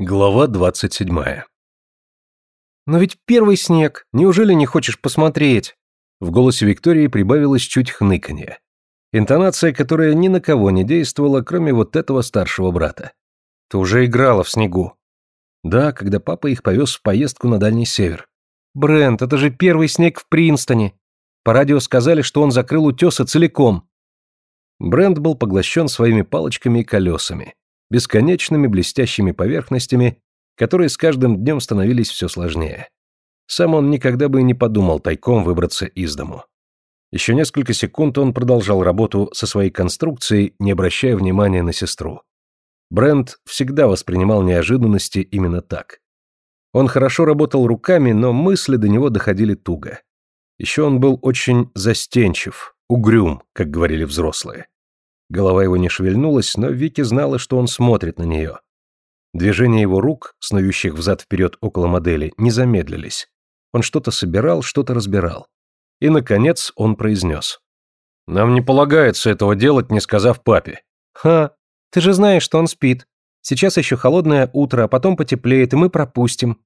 Глава двадцать седьмая. «Но ведь первый снег, неужели не хочешь посмотреть?» В голосе Виктории прибавилось чуть хныканье. Интонация, которая ни на кого не действовала, кроме вот этого старшего брата. «Ты уже играла в снегу». «Да, когда папа их повез в поездку на Дальний Север». «Брент, это же первый снег в Принстоне. По радио сказали, что он закрыл утесы целиком». Брент был поглощен своими палочками и колесами бесконечными блестящими поверхностями, которые с каждым днем становились все сложнее. Сам он никогда бы и не подумал тайком выбраться из дому. Еще несколько секунд он продолжал работу со своей конструкцией, не обращая внимания на сестру. Брент всегда воспринимал неожиданности именно так. Он хорошо работал руками, но мысли до него доходили туго. Еще он был очень застенчив, угрюм, как говорили взрослые. Голова его не шевельнулась, но Вики знала, что он смотрит на нее. Движения его рук, снующих взад-вперед около модели, не замедлились. Он что-то собирал, что-то разбирал. И, наконец, он произнес. «Нам не полагается этого делать, не сказав папе». «Ха, ты же знаешь, что он спит. Сейчас еще холодное утро, а потом потеплеет, и мы пропустим.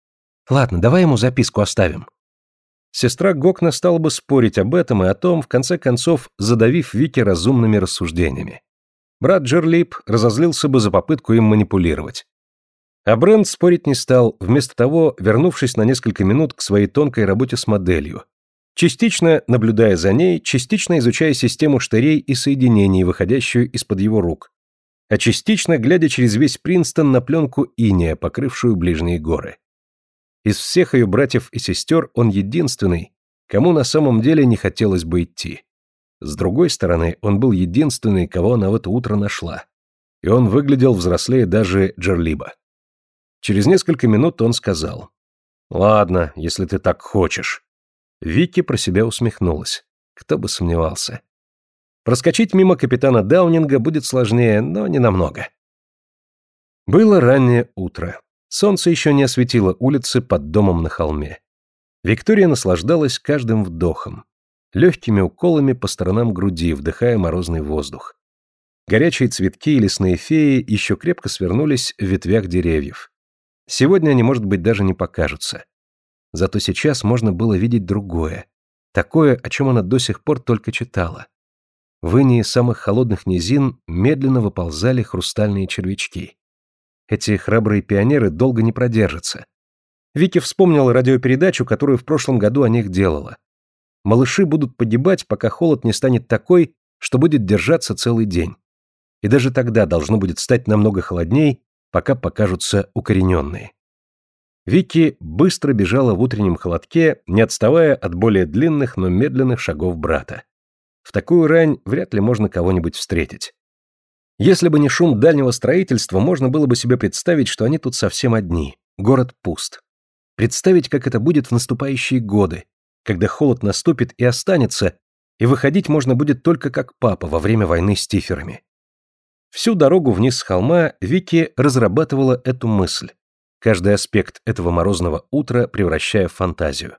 Ладно, давай ему записку оставим». Сестра Гокна стала бы спорить об этом и о том, в конце концов, задавив Вики разумными рассуждениями. Брат Джерлип разозлился бы за попытку им манипулировать. А Брент спорить не стал, вместо того, вернувшись на несколько минут к своей тонкой работе с моделью, частично наблюдая за ней, частично изучая систему штырей и соединений, выходящую из-под его рук, а частично глядя через весь Принстон на пленку иния, покрывшую ближние горы. Из всех ее братьев и сестер он единственный, кому на самом деле не хотелось бы идти. С другой стороны, он был единственный, кого она в это утро нашла. И он выглядел взрослее даже Джерлиба. Через несколько минут он сказал. «Ладно, если ты так хочешь». Вики про себя усмехнулась. Кто бы сомневался. Проскочить мимо капитана Даунинга будет сложнее, но не намного. Было раннее утро. Солнце еще не осветило улицы под домом на холме. Виктория наслаждалась каждым вдохом, легкими уколами по сторонам груди, вдыхая морозный воздух. Горячие цветки и лесные феи еще крепко свернулись в ветвях деревьев. Сегодня они, может быть, даже не покажутся. Зато сейчас можно было видеть другое, такое, о чем она до сих пор только читала. В инии самых холодных низин медленно выползали хрустальные червячки. Эти храбрые пионеры долго не продержатся. Вики вспомнил радиопередачу, которую в прошлом году о них делала. Малыши будут погибать, пока холод не станет такой, что будет держаться целый день. И даже тогда должно будет стать намного холодней, пока покажутся укорененные. Вики быстро бежала в утреннем холодке, не отставая от более длинных, но медленных шагов брата. В такую рань вряд ли можно кого-нибудь встретить. Если бы не шум дальнего строительства, можно было бы себе представить, что они тут совсем одни. Город пуст. Представить, как это будет в наступающие годы, когда холод наступит и останется, и выходить можно будет только как папа во время войны с тиферами. Всю дорогу вниз с холма Вики разрабатывала эту мысль, каждый аспект этого морозного утра превращая в фантазию.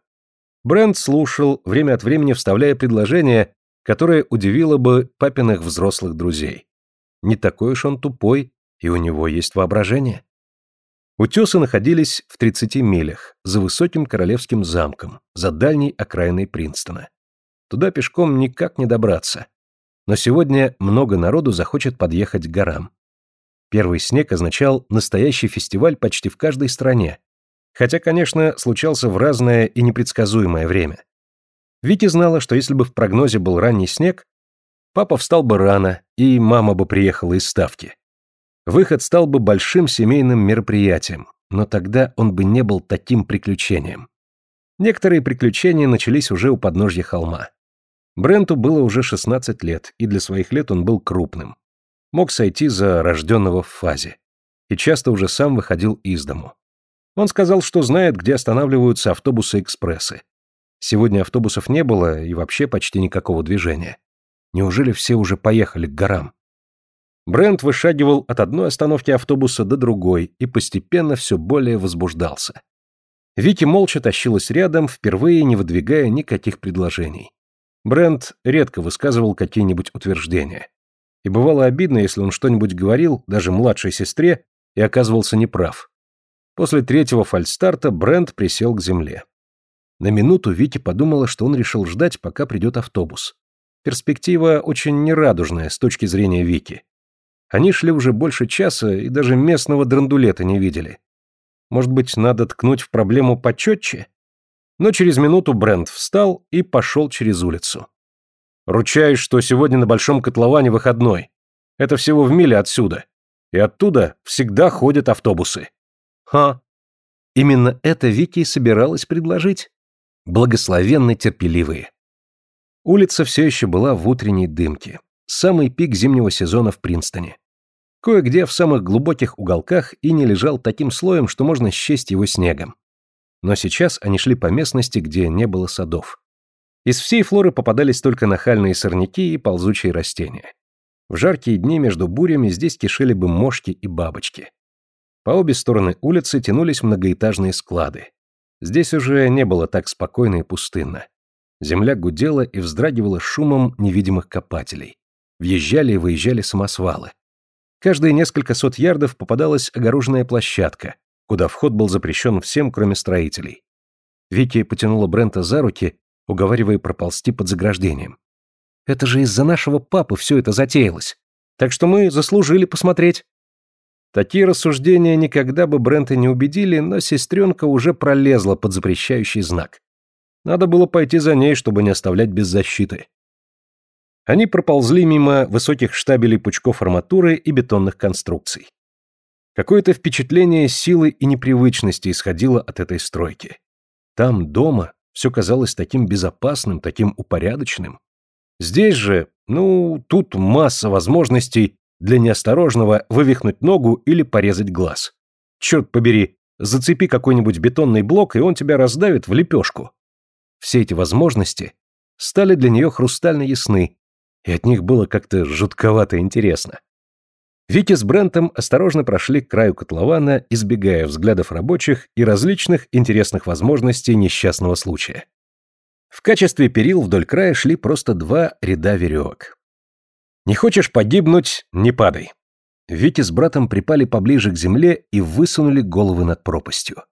Брент слушал, время от времени вставляя предложение, которое удивило бы папиных взрослых друзей. Не такой уж он тупой, и у него есть воображение. Утесы находились в 30 милях, за высоким королевским замком, за дальней окраиной Принстона. Туда пешком никак не добраться. Но сегодня много народу захочет подъехать к горам. Первый снег означал настоящий фестиваль почти в каждой стране, хотя, конечно, случался в разное и непредсказуемое время. Вики знала, что если бы в прогнозе был ранний снег, Папа встал бы рано, и мама бы приехала из ставки. Выход стал бы большим семейным мероприятием, но тогда он бы не был таким приключением. Некоторые приключения начались уже у подножья холма. Бренту было уже 16 лет, и для своих лет он был крупным. Мог сойти за рожденного в фазе. И часто уже сам выходил из дому. Он сказал, что знает, где останавливаются автобусы-экспрессы. Сегодня автобусов не было и вообще почти никакого движения. Неужели все уже поехали к горам? Брент вышагивал от одной остановки автобуса до другой и постепенно все более возбуждался. Вики молча тащилась рядом, впервые не выдвигая никаких предложений. Брент редко высказывал какие-нибудь утверждения. И бывало обидно, если он что-нибудь говорил, даже младшей сестре, и оказывался неправ. После третьего фальстарта Брент присел к земле. На минуту Вики подумала, что он решил ждать, пока придет автобус. Перспектива очень нерадужная с точки зрения Вики. Они шли уже больше часа и даже местного драндулета не видели. Может быть, надо ткнуть в проблему почетче? Но через минуту Брент встал и пошел через улицу. «Ручаюсь, что сегодня на Большом котловане выходной. Это всего в миле отсюда. И оттуда всегда ходят автобусы». «Ха!» Именно это Вики собиралась предложить. Благословенно терпеливые. Улица все еще была в утренней дымке. Самый пик зимнего сезона в Принстоне. Кое-где в самых глубоких уголках и не лежал таким слоем, что можно счесть его снегом. Но сейчас они шли по местности, где не было садов. Из всей флоры попадались только нахальные сорняки и ползучие растения. В жаркие дни между бурями здесь кишели бы мошки и бабочки. По обе стороны улицы тянулись многоэтажные склады. Здесь уже не было так спокойно и пустынно. Земля гудела и вздрагивала шумом невидимых копателей. Въезжали и выезжали самосвалы. Каждые несколько сот ярдов попадалась огороженная площадка, куда вход был запрещен всем, кроме строителей. Вики потянула Брента за руки, уговаривая проползти под заграждением. «Это же из-за нашего папы все это затеялось. Так что мы заслужили посмотреть». Такие рассуждения никогда бы Брента не убедили, но сестренка уже пролезла под запрещающий знак. Надо было пойти за ней, чтобы не оставлять без защиты. Они проползли мимо высоких штабелей пучков арматуры и бетонных конструкций. Какое-то впечатление силы и непривычности исходило от этой стройки. Там, дома, все казалось таким безопасным, таким упорядоченным. Здесь же, ну, тут масса возможностей для неосторожного вывихнуть ногу или порезать глаз. Черт побери, зацепи какой-нибудь бетонный блок, и он тебя раздавит в лепешку. Все эти возможности стали для нее хрустально ясны, и от них было как-то жутковато интересно. Вики с Брентом осторожно прошли к краю котлована, избегая взглядов рабочих и различных интересных возможностей несчастного случая. В качестве перил вдоль края шли просто два ряда веревок. «Не хочешь погибнуть — не падай». Вики с братом припали поближе к земле и высунули головы над пропастью.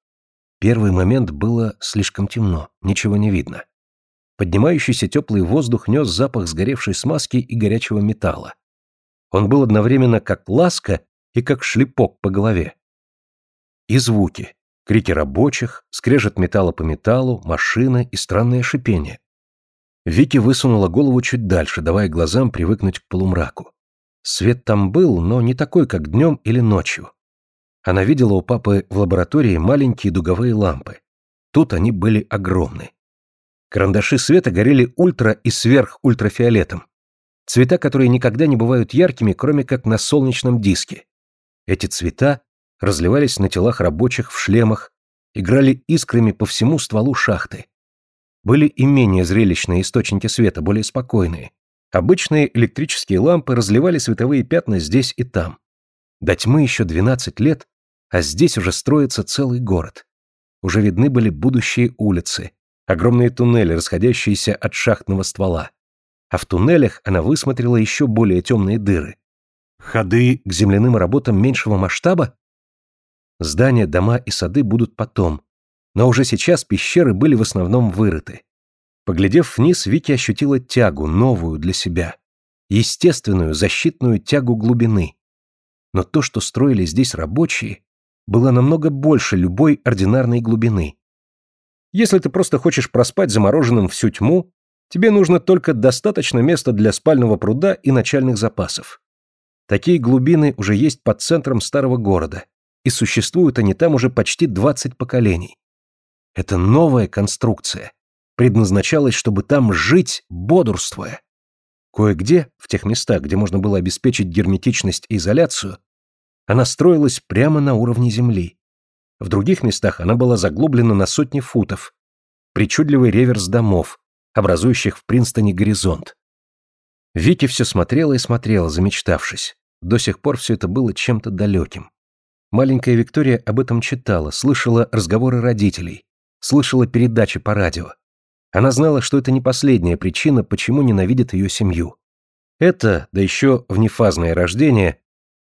Первый момент было слишком темно, ничего не видно. Поднимающийся теплый воздух нес запах сгоревшей смазки и горячего металла. Он был одновременно как ласка и как шлепок по голове. И звуки. Крики рабочих, скрежет металла по металлу, машины и странное шипение. Вики высунула голову чуть дальше, давая глазам привыкнуть к полумраку. Свет там был, но не такой, как днем или ночью. Она видела у папы в лаборатории маленькие дуговые лампы. Тут они были огромны. Карандаши света горели ультра и сверхультрафиолетом. Цвета, которые никогда не бывают яркими, кроме как на солнечном диске. Эти цвета разливались на телах рабочих в шлемах, играли искрами по всему стволу шахты. Были и менее зрелищные источники света, более спокойные. Обычные электрические лампы разливали световые пятна здесь и там. До тьмы еще 12 лет, а здесь уже строится целый город. Уже видны были будущие улицы, огромные туннели, расходящиеся от шахтного ствола. А в туннелях она высмотрела еще более темные дыры. Ходы к земляным работам меньшего масштаба? Здания, дома и сады будут потом, но уже сейчас пещеры были в основном вырыты. Поглядев вниз, Вики ощутила тягу, новую для себя. Естественную, защитную тягу глубины. Но то, что строили здесь рабочие, было намного больше любой ординарной глубины. Если ты просто хочешь проспать замороженным всю тьму, тебе нужно только достаточно места для спального пруда и начальных запасов. Такие глубины уже есть под центром старого города, и существуют они там уже почти 20 поколений. Это новая конструкция. Предназначалась, чтобы там жить, бодрствуя. Кое-где, в тех местах, где можно было обеспечить герметичность и изоляцию, она строилась прямо на уровне земли. В других местах она была заглублена на сотни футов. Причудливый реверс домов, образующих в Принстоне горизонт. Вики все смотрела и смотрела, замечтавшись. До сих пор все это было чем-то далеким. Маленькая Виктория об этом читала, слышала разговоры родителей, слышала передачи по радио. Она знала, что это не последняя причина, почему ненавидит ее семью. Это, да еще внефазное рождение,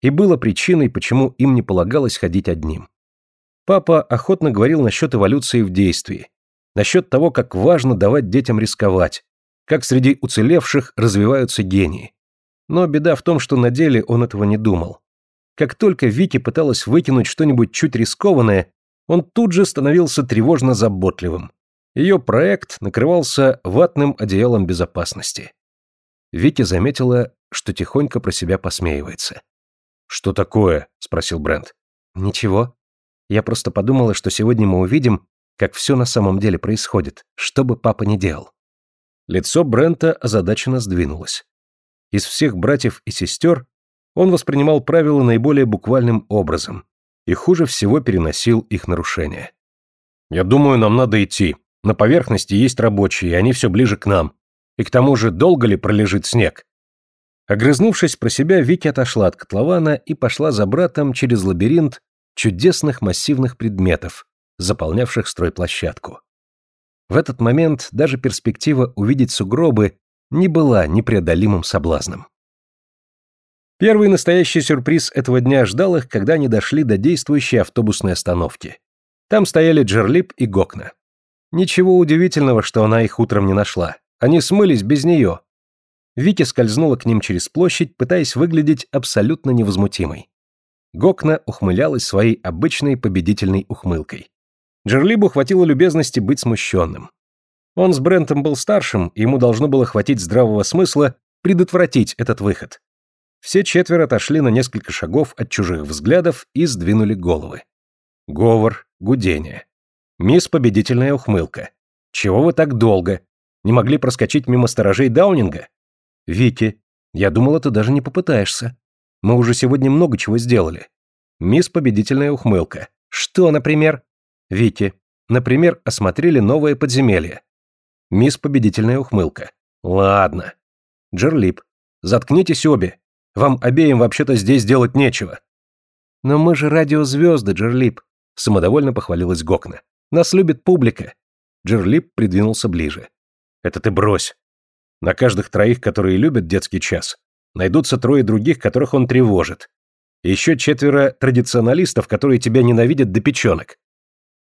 и было причиной, почему им не полагалось ходить одним. Папа охотно говорил насчет эволюции в действии, насчет того, как важно давать детям рисковать, как среди уцелевших развиваются гении. Но беда в том, что на деле он этого не думал. Как только Вики пыталась выкинуть что-нибудь чуть рискованное, он тут же становился тревожно заботливым. Ее проект накрывался ватным одеялом безопасности. Вики заметила, что тихонько про себя посмеивается. «Что такое?» – спросил Брент. «Ничего. Я просто подумала, что сегодня мы увидим, как все на самом деле происходит, что бы папа ни делал». Лицо Брента озадаченно сдвинулось. Из всех братьев и сестер он воспринимал правила наиболее буквальным образом и хуже всего переносил их нарушения. «Я думаю, нам надо идти. На поверхности есть рабочие, и они все ближе к нам. И к тому же, долго ли пролежит снег? Огрызнувшись про себя, Вики отошла от котлована и пошла за братом через лабиринт чудесных массивных предметов, заполнявших стройплощадку. В этот момент даже перспектива увидеть сугробы не была непреодолимым соблазном. Первый настоящий сюрприз этого дня ждал их, когда они дошли до действующей автобусной остановки. Там стояли Джерлип и Гокна. Ничего удивительного, что она их утром не нашла. Они смылись без нее. Вики скользнула к ним через площадь, пытаясь выглядеть абсолютно невозмутимой. Гокна ухмылялась своей обычной победительной ухмылкой. Джерлибу хватило любезности быть смущенным. Он с Брентом был старшим, и ему должно было хватить здравого смысла предотвратить этот выход. Все четверо отошли на несколько шагов от чужих взглядов и сдвинули головы. Говор, гудение. Мисс Победительная ухмылка. «Чего вы так долго? Не могли проскочить мимо сторожей Даунинга? Вики, я думала, ты даже не попытаешься. Мы уже сегодня много чего сделали. Мисс Победительная ухмылка. Что, например? Вики, например, осмотрели новое подземелье. Мисс Победительная ухмылка. Ладно. Джерлип, заткнитесь обе. Вам обеим вообще-то здесь делать нечего. Но мы же радиозвезды, Джерлип, самодовольно похвалилась Гокна. Нас любит публика. Джерлип придвинулся ближе. Это ты брось. На каждых троих, которые любят детский час, найдутся трое других, которых он тревожит. Еще четверо традиционалистов, которые тебя ненавидят до печенок.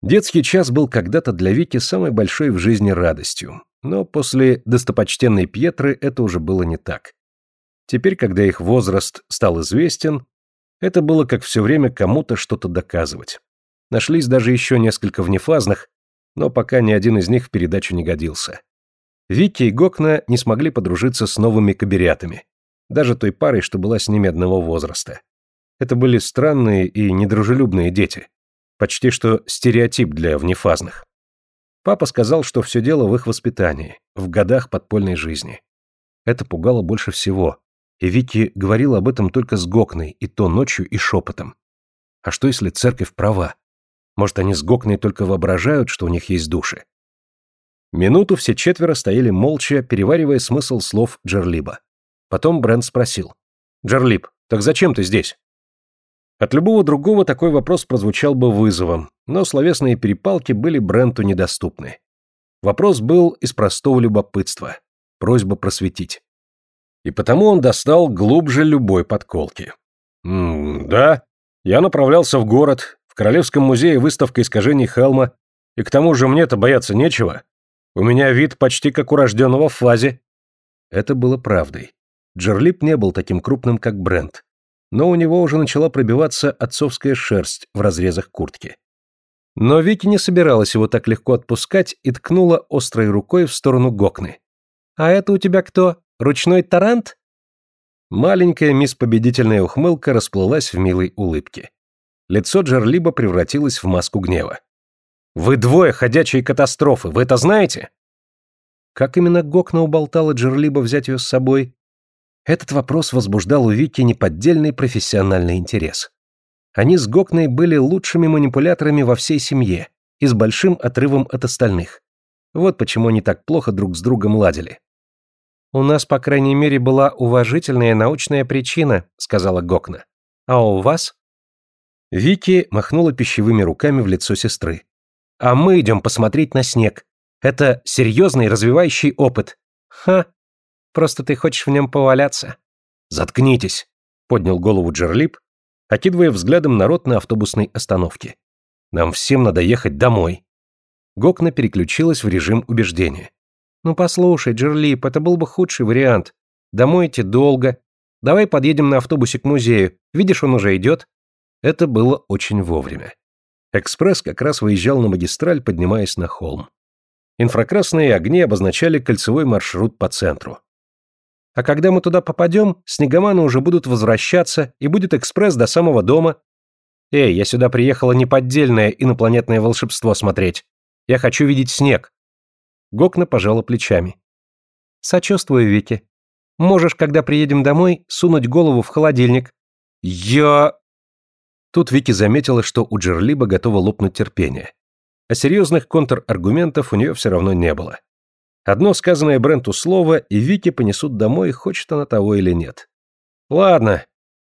Детский час был когда-то для Вики самой большой в жизни радостью, но после достопочтенной Пьетры это уже было не так. Теперь, когда их возраст стал известен, это было как все время кому-то что-то доказывать. Нашлись даже еще несколько внефазных, но пока ни один из них в передачу не годился. Вики и Гокна не смогли подружиться с новыми каберятами, даже той парой, что была с ними одного возраста. Это были странные и недружелюбные дети. Почти что стереотип для внефазных. Папа сказал, что все дело в их воспитании, в годах подпольной жизни. Это пугало больше всего, и Вики говорила об этом только с Гокной, и то ночью, и шепотом. А что, если церковь права? Может, они с Гокной только воображают, что у них есть души? Минуту все четверо стояли молча, переваривая смысл слов Джерлиба. Потом Брент спросил. «Джерлиб, так зачем ты здесь?» От любого другого такой вопрос прозвучал бы вызовом, но словесные перепалки были Бренту недоступны. Вопрос был из простого любопытства. Просьба просветить. И потому он достал глубже любой подколки. «М да, я направлялся в город, в Королевском музее выставка искажений Хелма, и к тому же мне-то бояться нечего. У меня вид почти как у рожденного в фазе». Это было правдой. Джерлип не был таким крупным, как Брент, но у него уже начала пробиваться отцовская шерсть в разрезах куртки. Но Вики не собиралась его так легко отпускать и ткнула острой рукой в сторону Гокны. «А это у тебя кто? Ручной тарант?» Маленькая мисс Победительная ухмылка расплылась в милой улыбке. Лицо Джерлиба превратилось в маску гнева. «Вы двое ходячие катастрофы, вы это знаете?» Как именно Гокна уболтала Джерлиба взять ее с собой? Этот вопрос возбуждал у Вики неподдельный профессиональный интерес. Они с Гокной были лучшими манипуляторами во всей семье и с большим отрывом от остальных. Вот почему они так плохо друг с другом ладили. «У нас, по крайней мере, была уважительная научная причина», — сказала Гокна. «А у вас?» Вики махнула пищевыми руками в лицо сестры. «А мы идем посмотреть на снег. Это серьезный развивающий опыт». «Ха! Просто ты хочешь в нем поваляться». «Заткнитесь», — поднял голову Джерлип, окидывая взглядом народ на автобусной остановке. Нам всем надо ехать домой. Гокна переключилась в режим убеждения. Ну послушай, Джерлип, это был бы худший вариант. Домой идти долго. Давай подъедем на автобусе к музею. Видишь, он уже идет. Это было очень вовремя. Экспресс как раз выезжал на магистраль, поднимаясь на холм. Инфракрасные огни обозначали кольцевой маршрут по центру. А когда мы туда попадем, снегоманы уже будут возвращаться, и будет экспресс до самого дома. Эй, я сюда приехала не поддельное инопланетное волшебство смотреть. Я хочу видеть снег. Гокна пожала плечами. Сочувствую, Вики. Можешь, когда приедем домой, сунуть голову в холодильник. Я... Тут Вики заметила, что у Джерлиба готово лопнуть терпение. А серьезных контраргументов у нее все равно не было. Одно сказанное Бренту слово, и Вики понесут домой, хочет она того или нет. Ладно,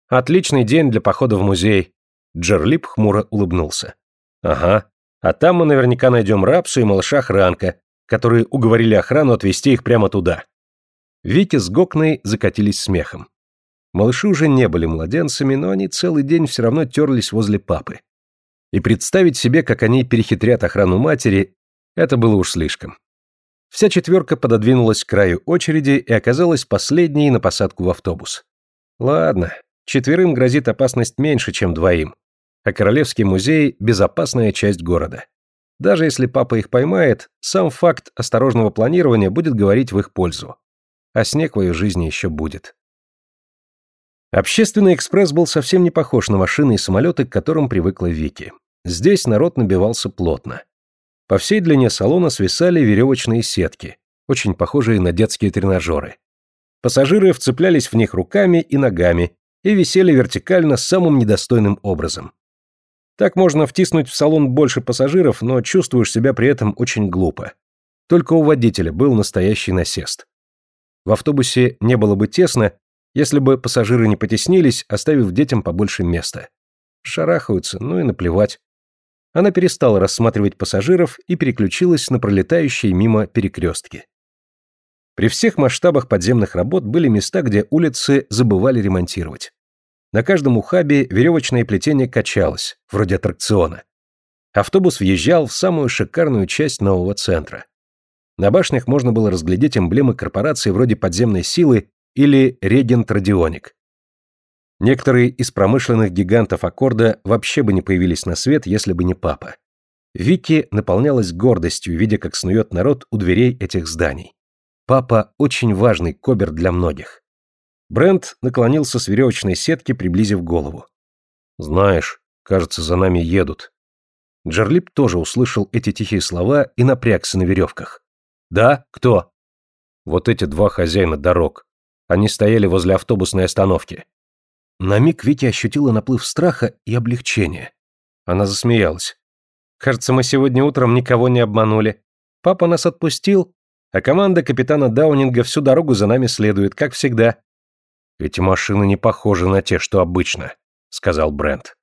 отличный день для похода в музей. Джерлип хмуро улыбнулся. Ага, а там мы наверняка найдем Рапсу и малыша Хранка, которые уговорили охрану отвезти их прямо туда. Вики с Гокной закатились смехом. Малыши уже не были младенцами, но они целый день все равно терлись возле папы. И представить себе, как они перехитрят охрану матери, это было уж слишком. Вся четверка пододвинулась к краю очереди и оказалась последней на посадку в автобус. Ладно, четверым грозит опасность меньше, чем двоим. А Королевский музей – безопасная часть города. Даже если папа их поймает, сам факт осторожного планирования будет говорить в их пользу. А снег в ее жизни еще будет. Общественный экспресс был совсем не похож на машины и самолеты, к которым привыкла Вики. Здесь народ набивался плотно. По всей длине салона свисали веревочные сетки, очень похожие на детские тренажеры. Пассажиры вцеплялись в них руками и ногами и висели вертикально самым недостойным образом. Так можно втиснуть в салон больше пассажиров, но чувствуешь себя при этом очень глупо. Только у водителя был настоящий насест. В автобусе не было бы тесно, если бы пассажиры не потеснились, оставив детям побольше места. Шарахаются, ну и наплевать. Она перестала рассматривать пассажиров и переключилась на пролетающие мимо перекрестки. При всех масштабах подземных работ были места, где улицы забывали ремонтировать. На каждом ухабе веревочное плетение качалось, вроде аттракциона. Автобус въезжал в самую шикарную часть нового центра. На башнях можно было разглядеть эмблемы корпораций вроде подземной силы или Регент Радионик. Некоторые из промышленных гигантов Аккорда вообще бы не появились на свет, если бы не папа. Вики наполнялась гордостью, видя, как снует народ у дверей этих зданий. Папа – очень важный кобер для многих. Брент наклонился с веревочной сетки, приблизив голову. «Знаешь, кажется, за нами едут». Джерлип тоже услышал эти тихие слова и напрягся на веревках. «Да? Кто?» «Вот эти два хозяина дорог. Они стояли возле автобусной остановки». На миг Вики ощутила наплыв страха и облегчения. Она засмеялась. «Кажется, мы сегодня утром никого не обманули. Папа нас отпустил, а команда капитана Даунинга всю дорогу за нами следует, как всегда. «Эти машины не похожи на те, что обычно», — сказал Брент.